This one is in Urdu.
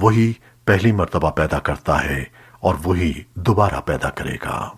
وہی پہلی مرتبہ پیدا کرتا ہے اور وہی دوبارہ پیدا کرے گا۔